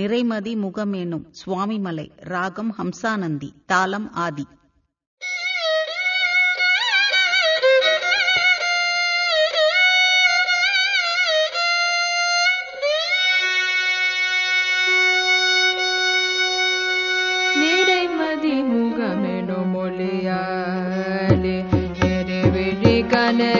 நிறைமதி முகம் எனும் சுவாமிமலை ராகம் ஹம்சானந்தி தாளம் ஆதி. நிறைமதி முகமெனும் மொழியாலே நெருவிழி கனே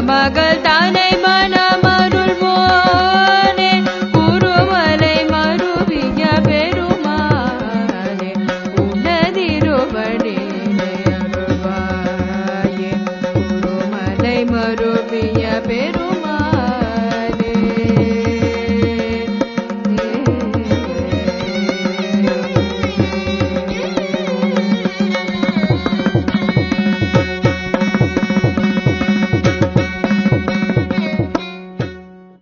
மகள் தானே மனமருள் போனே குருமலை மருவிய பெருமானே உன்னதிருபடி குருமலை மருவிய பெரு